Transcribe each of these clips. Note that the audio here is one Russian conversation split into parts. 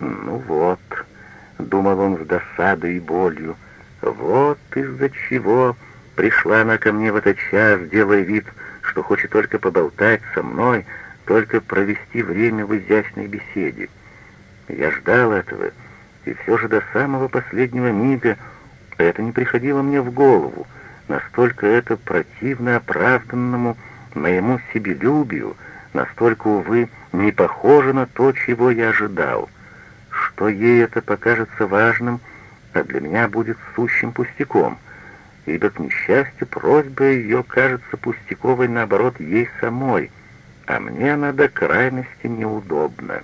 «Ну вот», — думал он с досадой и болью, — «вот из-за чего пришла она ко мне в этот час, делая вид, что хочет только поболтать со мной, только провести время в изящной беседе. Я ждал этого, и все же до самого последнего мига это не приходило мне в голову, настолько это противно оправданному моему себелюбию, настолько, увы, не похоже на то, чего я ожидал. Что ей это покажется важным, а для меня будет сущим пустяком, ибо, к несчастью, просьба ее кажется пустяковой, наоборот, ей самой, а мне она до крайности неудобна.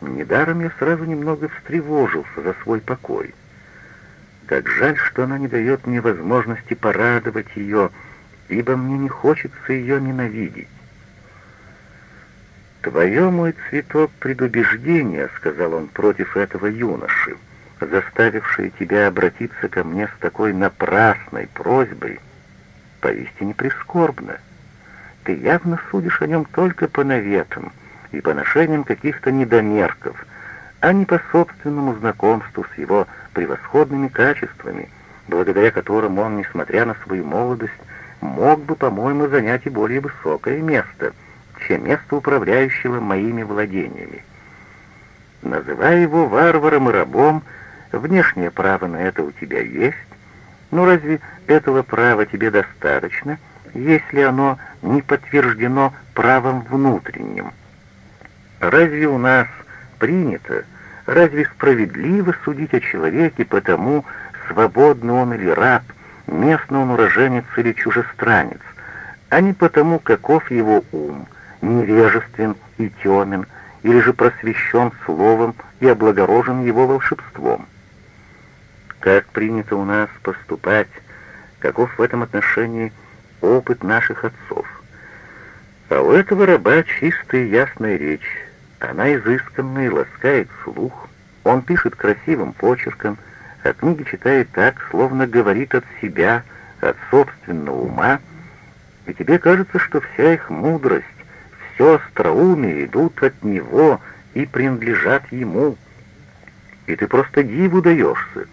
Недаром я сразу немного встревожился за свой покой. Как жаль, что она не дает мне возможности порадовать ее, ибо мне не хочется ее ненавидеть. «Твое, мой цветок, предубеждения», — сказал он против этого юноши, заставившие тебя обратиться ко мне с такой напрасной просьбой, поистине прискорбно. Ты явно судишь о нем только по наветам и поношениям каких-то недомерков, а не по собственному знакомству с его превосходными качествами, благодаря которым он, несмотря на свою молодость, мог бы, по-моему, занять и более высокое место, чем место управляющего моими владениями. Называя его варваром и рабом, внешнее право на это у тебя есть, но разве этого права тебе достаточно, если оно не подтверждено правом внутренним? Разве у нас принято, разве справедливо судить о человеке по тому, свободный он или раб, местный он уроженец или чужестранец, а не потому, каков его ум, невежествен и темен, или же просвещен словом и облагорожен его волшебством. Как принято у нас поступать, каков в этом отношении опыт наших отцов. А у этого раба чистая и ясная речь, она изысканная и ласкает слух, он пишет красивым почерком, а книги читает так, словно говорит от себя, от собственного ума, и тебе кажется, что вся их мудрость, все остроумие идут от него и принадлежат ему. И ты просто диву даешься.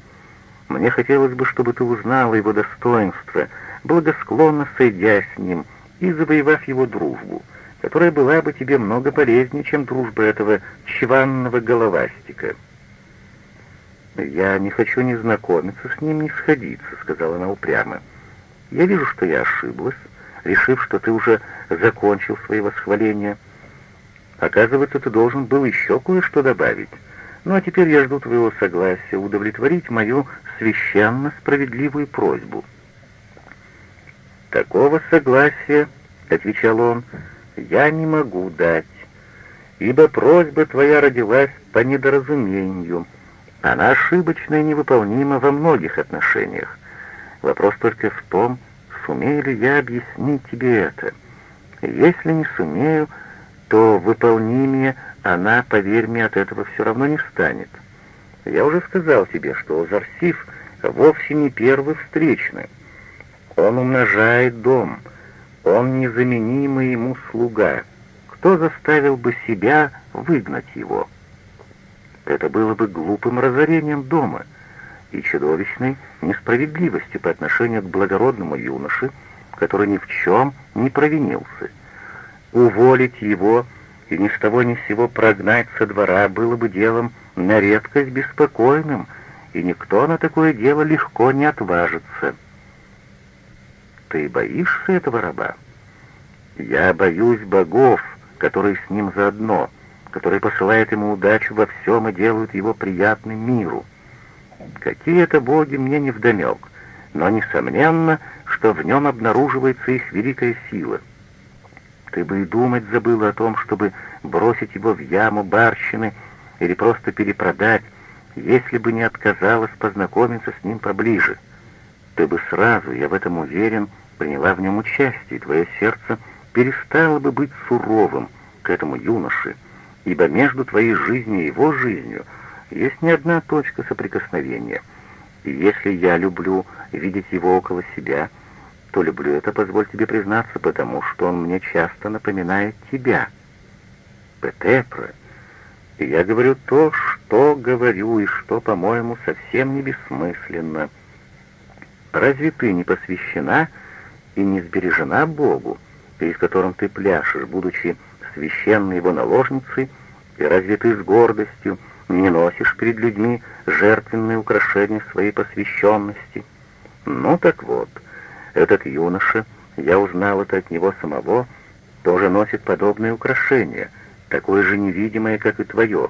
Мне хотелось бы, чтобы ты узнала его достоинство, благосклонно сойдясь с ним и завоевав его дружбу, которая была бы тебе много полезнее, чем дружба этого чванного головастика. «Я не хочу ни знакомиться с ним, ни сходиться», — сказала она упрямо. «Я вижу, что я ошиблась, решив, что ты уже закончил свои восхваления. Оказывается, ты должен был еще кое-что добавить. Ну а теперь я жду твоего согласия удовлетворить мою священно справедливую просьбу». «Такого согласия», — отвечал он, — «я не могу дать, ибо просьба твоя родилась по недоразумению». Она ошибочна и невыполнима во многих отношениях. Вопрос только в том, сумею ли я объяснить тебе это. Если не сумею, то выполнимее она, поверь мне, от этого все равно не станет. Я уже сказал тебе, что Зарсив вовсе не первый встречный. Он умножает дом, он незаменимый ему слуга. Кто заставил бы себя выгнать его?» Это было бы глупым разорением дома и чудовищной несправедливостью по отношению к благородному юноше, который ни в чем не провинился. Уволить его и ни с того ни с сего прогнать со двора было бы делом на редкость беспокойным, и никто на такое дело легко не отважится. Ты боишься этого раба? Я боюсь богов, которые с ним заодно, который посылает ему удачу во всем и делают его приятным миру. Какие это боги, мне не вдомек, но несомненно, что в нем обнаруживается их великая сила. Ты бы и думать забыла о том, чтобы бросить его в яму барщины или просто перепродать, если бы не отказалась познакомиться с ним поближе. Ты бы сразу, я в этом уверен, приняла в нем участие, и твое сердце перестало бы быть суровым к этому юноше, ибо между твоей жизнью и его жизнью есть не одна точка соприкосновения. И если я люблю видеть его около себя, то люблю это, позволь тебе признаться, потому что он мне часто напоминает тебя. Петепра, И я говорю то, что говорю, и что, по-моему, совсем не бессмысленно. Разве ты не посвящена и не сбережена Богу, перед которым ты пляшешь, будучи священной его наложницей, и разве ты с гордостью не носишь перед людьми жертвенные украшения своей посвященности? Ну так вот, этот юноша, я узнал это от него самого, тоже носит подобные украшения, такое же невидимое, как и твое.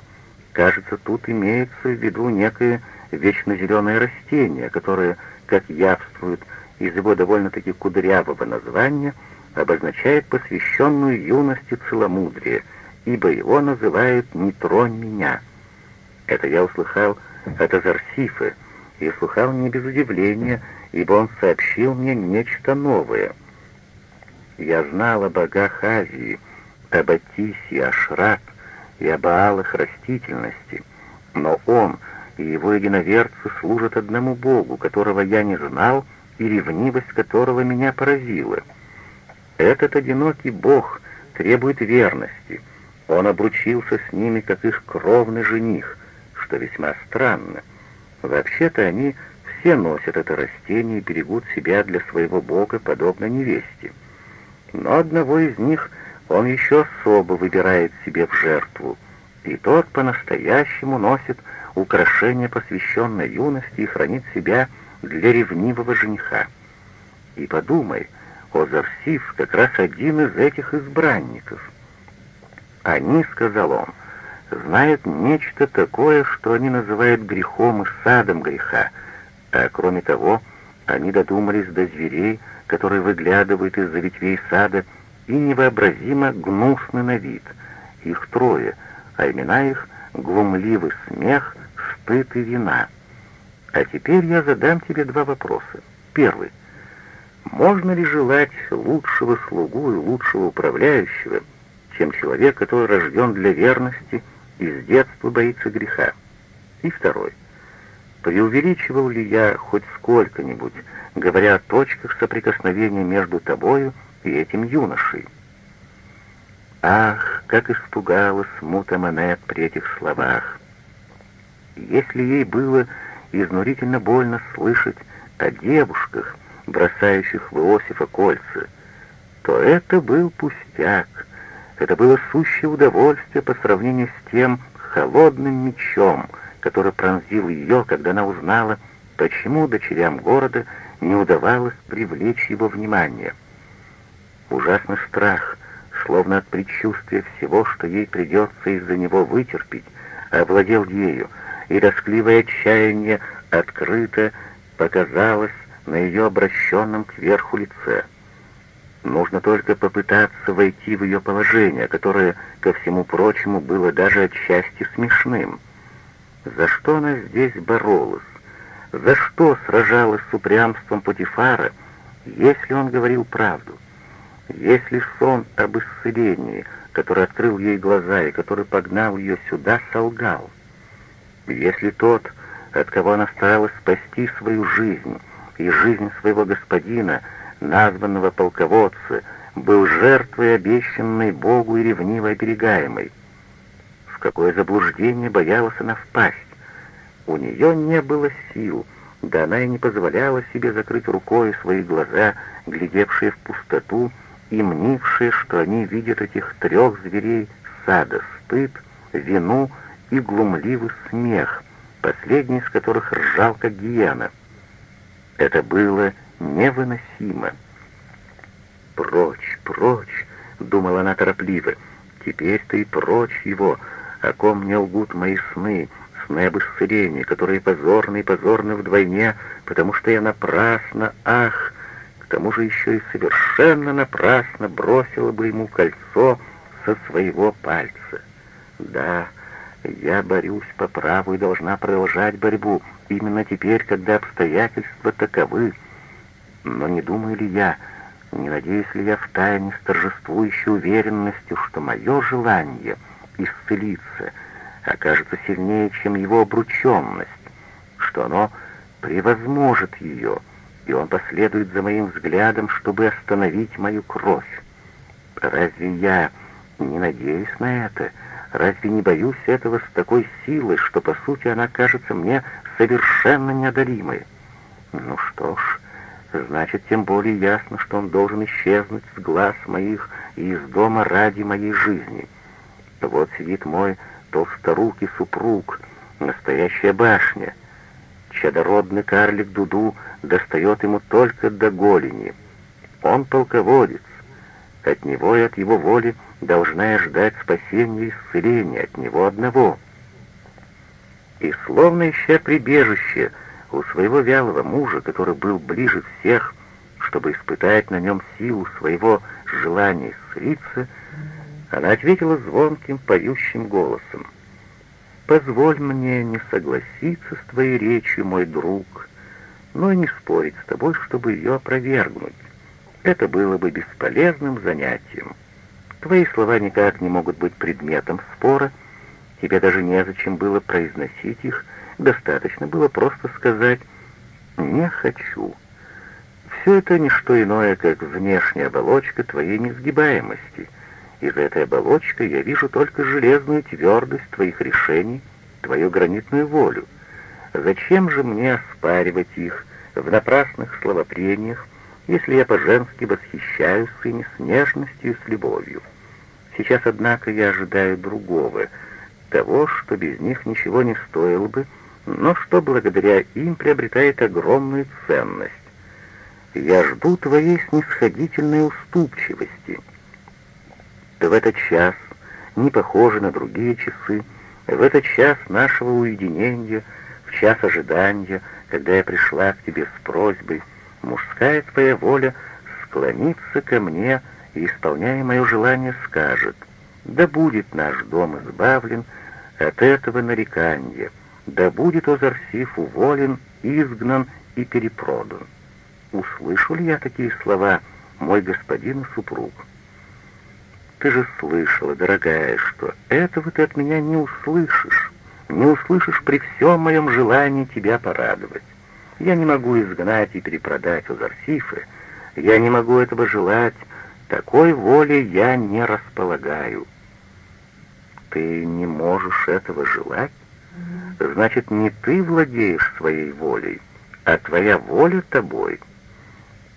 Кажется, тут имеется в виду некое вечно зеленое растение, которое, как явствует из его довольно-таки кудрявого названия, обозначает посвященную юности целомудрие, ибо его называют «не тронь меня». Это я услыхал от Азарсифы, и слыхал не без удивления, ибо он сообщил мне нечто новое. Я знал о богах Азии, об Атисе, Ашрат и об аалах растительности, но он и его единоверцы служат одному богу, которого я не знал и ревнивость которого меня поразила. Этот одинокий бог требует верности. Он обручился с ними, как их кровный жених, что весьма странно. Вообще-то они все носят это растение и берегут себя для своего бога, подобно невесте. Но одного из них он еще особо выбирает себе в жертву, и тот по-настоящему носит украшение, посвященное юности, и хранит себя для ревнивого жениха. И подумай, Озарсив как раз один из этих избранников. Они, сказал он, знают нечто такое, что они называют грехом и садом греха, а кроме того, они додумались до зверей, которые выглядывают из-за ветвей сада и невообразимо гнусны на вид. Их трое, а имена их — глумливый смех, стыд и вина — а теперь я задам тебе два вопроса. Первый. Можно ли желать лучшего слугу и лучшего управляющего, чем человек, который рожден для верности и с детства боится греха? И второй. Преувеличивал ли я хоть сколько-нибудь, говоря о точках соприкосновения между тобою и этим юношей? Ах, как испугалась Мута Манет при этих словах! Если ей было изнурительно больно слышать о девушках, бросающих в Иосифа кольца, то это был пустяк, это было сущее удовольствие по сравнению с тем холодным мечом, который пронзил ее, когда она узнала, почему дочерям города не удавалось привлечь его внимание. Ужасный страх, словно от предчувствия всего, что ей придется из-за него вытерпеть, овладел ею, и тоскливое отчаяние открыто показалось на ее обращенном кверху лице. Нужно только попытаться войти в ее положение, которое, ко всему прочему, было даже отчасти смешным. За что она здесь боролась? За что сражалась с упрямством Путифара, если он говорил правду? Если сон об исцелении, который открыл ей глаза и который погнал ее сюда, солгал? Если тот, от кого она старалась спасти свою жизнь и жизнь своего господина, названного полководца, был жертвой, обещанной Богу и ревниво оберегаемой, в какое заблуждение боялась она впасть? У нее не было сил, да она и не позволяла себе закрыть рукой свои глаза, глядевшие в пустоту и мнившие, что они видят этих трех зверей сада — стыд, вину и глумливый смех, последний из которых ржал, как гиена. Это было невыносимо. «Прочь, прочь!» — думала она торопливо. «Теперь-то и прочь его, о ком мне лгут мои сны, сны об исцелении, которые позорны и позорны вдвойне, потому что я напрасно, ах, к тому же еще и совершенно напрасно бросила бы ему кольцо со своего пальца. Да, я борюсь по праву и должна продолжать борьбу, именно теперь, когда обстоятельства таковы. Но не думаю ли я, не надеюсь ли я втайне с торжествующей уверенностью, что мое желание исцелиться окажется сильнее, чем его обрученность, что оно превозможет ее, и он последует за моим взглядом, чтобы остановить мою кровь. Разве я не надеюсь на это?» Разве не боюсь этого с такой силой, что, по сути, она кажется мне совершенно неодолимой? Ну что ж, значит, тем более ясно, что он должен исчезнуть с глаз моих и из дома ради моей жизни. Вот сидит мой толсторукий супруг, настоящая башня. Чадородный карлик Дуду достает ему только до голени. Он полководец. От него и от его воли должна я ждать спасения и исцеления от него одного. И словно ища прибежище у своего вялого мужа, который был ближе всех, чтобы испытать на нем силу своего желания исцелиться, она ответила звонким, поющим голосом. «Позволь мне не согласиться с твоей речью, мой друг, но и не спорить с тобой, чтобы ее опровергнуть. Это было бы бесполезным занятием. Твои слова никак не могут быть предметом спора, тебе даже незачем было произносить их, достаточно было просто сказать «не хочу». Все это не что иное, как внешняя оболочка твоей несгибаемости. И за этой оболочкой я вижу только железную твердость твоих решений, твою гранитную волю. Зачем же мне оспаривать их в напрасных словопрениях, если я по-женски восхищаюсь ими с нежностью и с любовью. Сейчас, однако, я ожидаю другого, того, что без них ничего не стоило бы, но что благодаря им приобретает огромную ценность. Я жду твоей снисходительной уступчивости. В этот час, не похожий на другие часы, в этот час нашего уединения, в час ожидания, когда я пришла к тебе с просьбой, мужская твоя воля склонится ко мне и, исполняя мое желание, скажет, «Да будет наш дом избавлен от этого нарекания, да будет Озарсиф уволен, изгнан и перепродан». Услышу ли я такие слова, мой господин и супруг? Ты же слышала, дорогая, что этого ты от меня не услышишь, не услышишь при всем моем желании тебя порадовать. Я не могу изгнать и перепродать Узарсифы. Я не могу этого желать. Такой воли я не располагаю. Ты не можешь этого желать? Значит, не ты владеешь своей волей, а твоя воля тобой.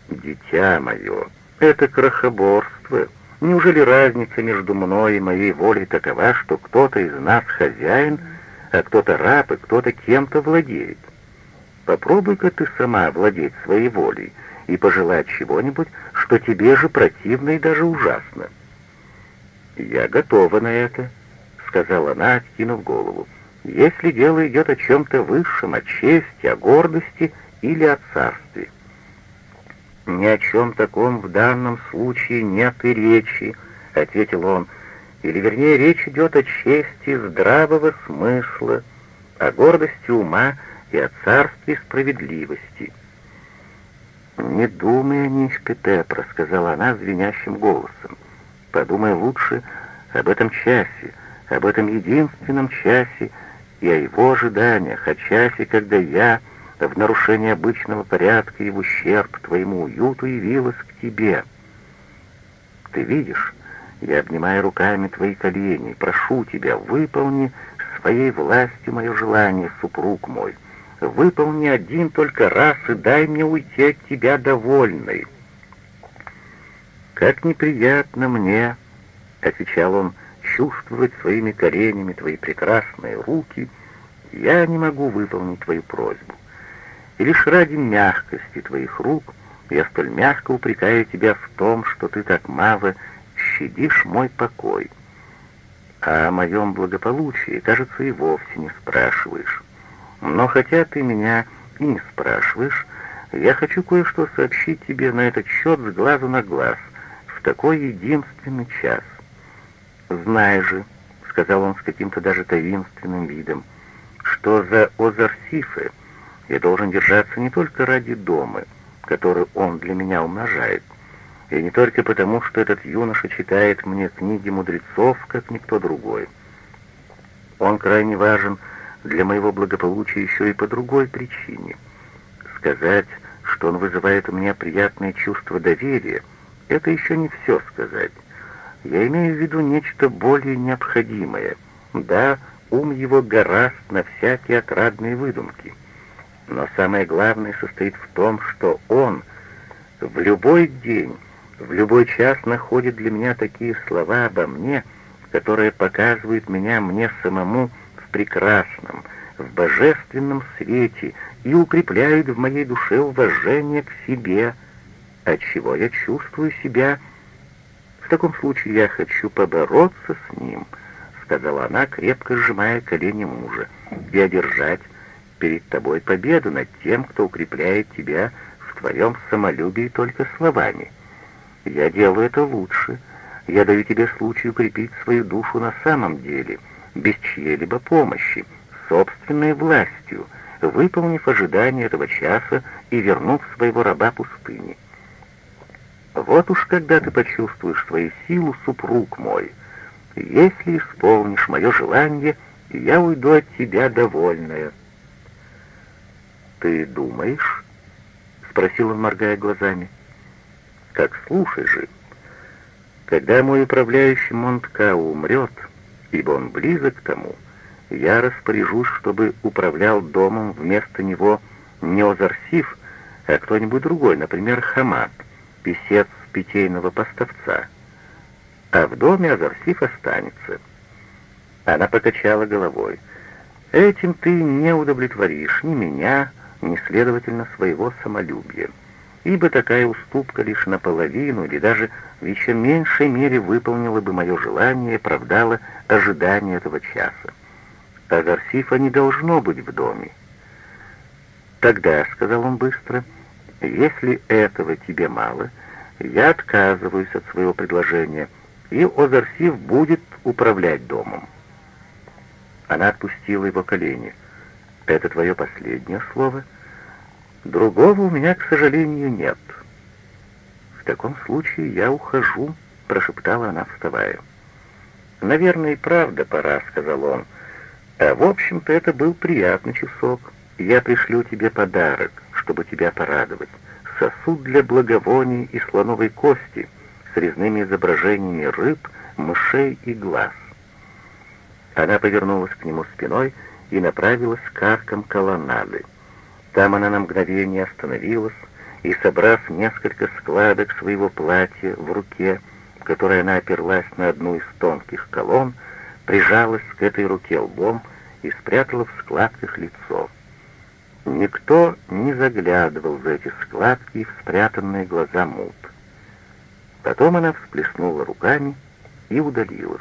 Дитя мое, это крохоборство. Неужели разница между мной и моей волей такова, что кто-то из нас хозяин, а кто-то раб, и кто-то кем-то владеет? Попробуй-ка ты сама владеть своей волей и пожелать чего-нибудь, что тебе же противно и даже ужасно. «Я готова на это», — сказала она, откинув голову. «Если дело идет о чем-то высшем, о чести, о гордости или о царстве». «Ни о чем таком в данном случае нет и речи», — ответил он. «Или, вернее, речь идет о чести здравого смысла, о гордости ума и о царстве справедливости. «Не думай о них, Петепра», — сказала она звенящим голосом. «Подумай лучше об этом часе, об этом единственном часе и о его ожиданиях, о часе, когда я, в нарушении обычного порядка и в ущерб твоему уюту, явилась к тебе. Ты видишь, я обнимаю руками твои колени, прошу тебя, выполни своей властью мое желание, супруг мой». Выполни один только раз и дай мне уйти от тебя довольной. Как неприятно мне, — отвечал он, — чувствовать своими коренями твои прекрасные руки, я не могу выполнить твою просьбу. И лишь ради мягкости твоих рук я столь мягко упрекаю тебя в том, что ты так мало щадишь мой покой. А о моем благополучии, кажется, и вовсе не спрашиваешь. Но хотя ты меня и не спрашиваешь, я хочу кое-что сообщить тебе на этот счет с глазу на глаз, в такой единственный час. Знай же, — сказал он с каким-то даже таинственным видом, — что за Озарсифы я должен держаться не только ради дома, который он для меня умножает, и не только потому, что этот юноша читает мне книги мудрецов, как никто другой. Он крайне важен для моего благополучия еще и по другой причине. Сказать, что он вызывает у меня приятное чувство доверия, это еще не все сказать. Я имею в виду нечто более необходимое. Да, ум его гораст на всякие отрадные выдумки. Но самое главное состоит в том, что он в любой день, в любой час находит для меня такие слова обо мне, которые показывают меня мне самому в прекрасном, в божественном свете и укрепляют в моей душе уважение к себе, отчего я чувствую себя таком случае я хочу побороться с ним, сказала она, крепко сжимая колени мужа, и одержать перед тобой победу над тем, кто укрепляет тебя в твоем самолюбии только словами. Я делаю это лучше. Я даю тебе случай укрепить свою душу на самом деле, без чьей-либо помощи, собственной властью, выполнив ожидания этого часа и вернув своего раба пустыне. Вот уж когда ты почувствуешь свою силу, супруг мой, если исполнишь мое желание, я уйду от тебя довольная. «Ты думаешь?» — спросил он, моргая глазами. «Как слушай же, когда мой управляющий Монткау умрет, ибо он близок к тому, я распоряжусь, чтобы управлял домом вместо него не Озарсив, а кто-нибудь другой, например, Хамат писец питейного поставца, а в доме Азарсиф останется. Она покачала головой. Этим ты не удовлетворишь ни меня, ни, следовательно, своего самолюбия, ибо такая уступка лишь наполовину или даже в еще меньшей мере выполнила бы мое желание и оправдала ожидание этого часа. Азарсифа не должно быть в доме. «Тогда», — сказал он быстро, — если этого тебе мало, я отказываюсь от своего предложения, и Озарсив будет управлять домом. Она отпустила его колени. «Это твое последнее слово?» «Другого у меня, к сожалению, нет». «В таком случае я ухожу», — прошептала она, вставая. «Наверное, и правда пора», — сказал он. «А в общем-то это был приятный часок. Я пришлю тебе подарок чтобы тебя порадовать, сосуд для благовоний и слоновой кости с резными изображениями рыб, мышей и глаз. Она повернулась к нему спиной и направилась к аркам колоннады. Там она на мгновение остановилась и, собрав несколько складок своего платья в руке, которой она оперлась на одну из тонких колонн, прижалась к этой руке лбом и спрятала в складках лицо. Никто не заглядывал за эти складки и в спрятанные глаза мут. Потом она всплеснула руками и удалилась.